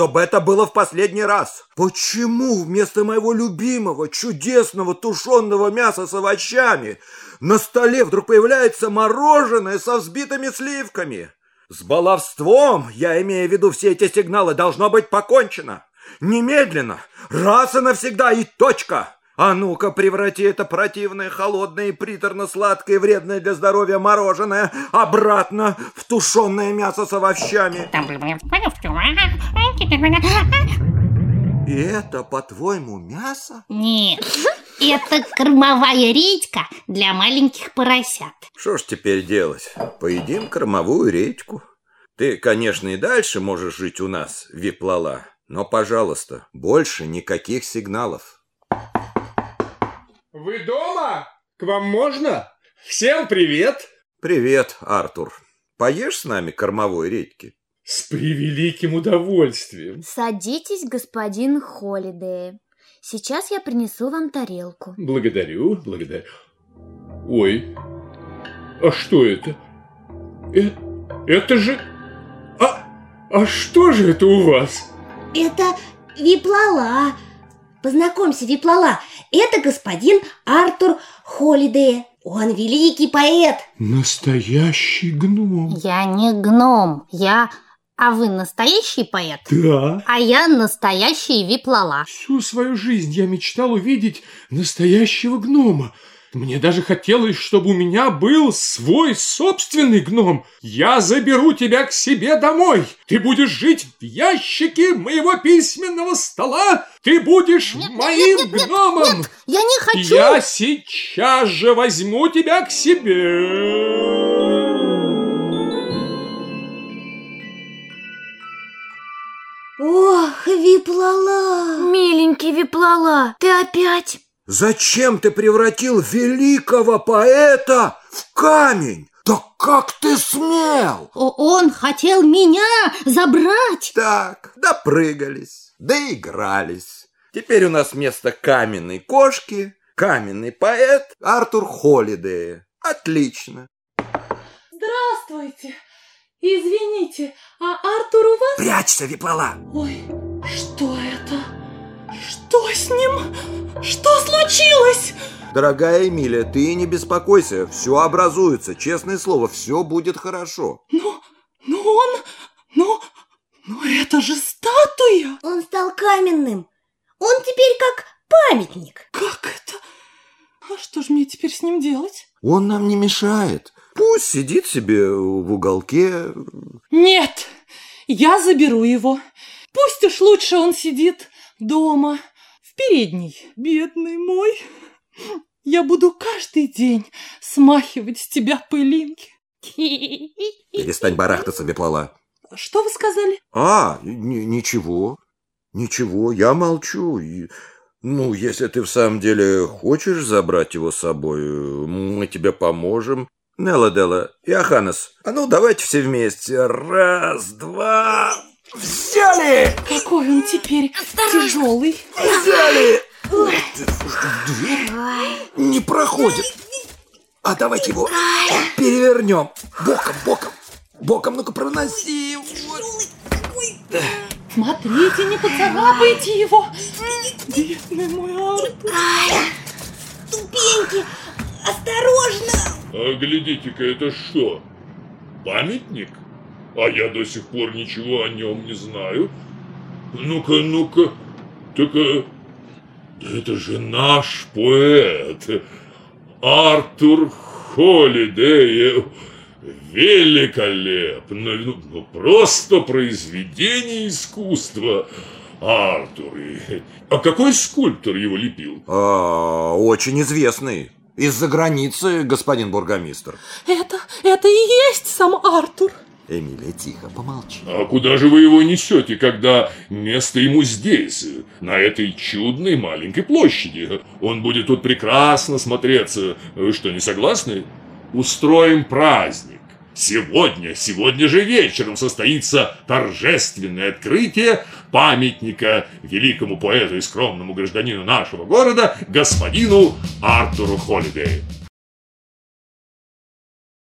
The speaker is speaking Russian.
чтобы это было в последний раз. Почему вместо моего любимого, чудесного тушеного мяса с овощами на столе вдруг появляется мороженое со взбитыми сливками? С баловством, я имею в виду все эти сигналы, должно быть покончено. Немедленно, раз и навсегда и точка. А ну-ка, преврати это противное, холодное и приторно-сладкое, вредное для здоровья мороженое обратно в тушеное мясо с овощами. И это, по-твоему, мясо? Нет, это кормовая редька для маленьких поросят. Что ж теперь делать? Поедим кормовую редьку. Ты, конечно, и дальше можешь жить у нас, Виплала, но, пожалуйста, больше никаких сигналов. Вы дома? К вам можно? Всем привет! Привет, Артур. Поешь с нами кормовой редьки? С превеликим удовольствием. Садитесь, господин Холидей. Сейчас я принесу вам тарелку. Благодарю, благодарю. Ой, а что это? Э, это же... А, а что же это у вас? Это виплала. Познакомься, Виплала, это господин Артур Холидей. Он великий поэт. Настоящий гном. Я не гном, я... А вы настоящий поэт? Да. А я настоящий виплала. Всю свою жизнь я мечтал увидеть настоящего гнома. Мне даже хотелось, чтобы у меня был свой собственный гном. Я заберу тебя к себе домой. Ты будешь жить в ящике моего письменного стола. Ты будешь Нет, моим нет, нет, гномом. Нет, нет, я не хочу. Я сейчас же возьму тебя к себе. Ох, Виплала. Миленький Виплала, ты опять? Зачем ты превратил великого поэта в камень? Да как ты смел? О, Он хотел меня забрать. Так, допрыгались, доигрались. Теперь у нас вместо каменной кошки каменный поэт Артур Холидей. Отлично. Здравствуйте. Извините, а Артур у вас? Прячься, Виплала. Ой, что это? Что с ним? Что случилось? Дорогая Эмилия, ты не беспокойся, все образуется, честное слово, все будет хорошо. Ну, ну он, ну, ну это же статуя. Он стал каменным. Он теперь как памятник. Как это? А что же мне теперь с ним делать? Он нам не мешает. Пусть сидит себе в уголке. Нет, я заберу его. Пусть уж лучше он сидит дома, в передней, бедный мой. Я буду каждый день смахивать с тебя пылинки. Перестань барахтаться, Виплала. Что вы сказали? А, ничего, ничего, я молчу. И, ну, если ты в самом деле хочешь забрать его с собой, мы тебе поможем. Нелла Делла, Иоханнес, а ну давайте все вместе. Раз, два, взяли! Какой он теперь тяжелый. Взяли! Дверь не проходит. А давайте его перевернем. Боком, боком. Боком, ну-ка проноси. Смотрите, не поцарапайте его. Бедный мой Артур. Ступеньки, осторожно. А глядите-ка, это что? Памятник? А я до сих пор ничего о нем не знаю. Ну-ка, ну-ка. Так э, это же наш поэт. Артур Холидей. Великолепно. Ну, ну, просто произведение искусства. Артур. А какой скульптор его лепил? А, очень известный. Из-за границы, господин бургомистр. Это, это и есть сам Артур. Эмилия, тихо, помолчи. А куда же вы его несете, когда место ему здесь, на этой чудной маленькой площади? Он будет тут прекрасно смотреться. Вы что, не согласны? Устроим праздник. Сегодня, сегодня же вечером состоится торжественное открытие памятника великому поэту и скромному гражданину нашего города, господину Артуру Холидею.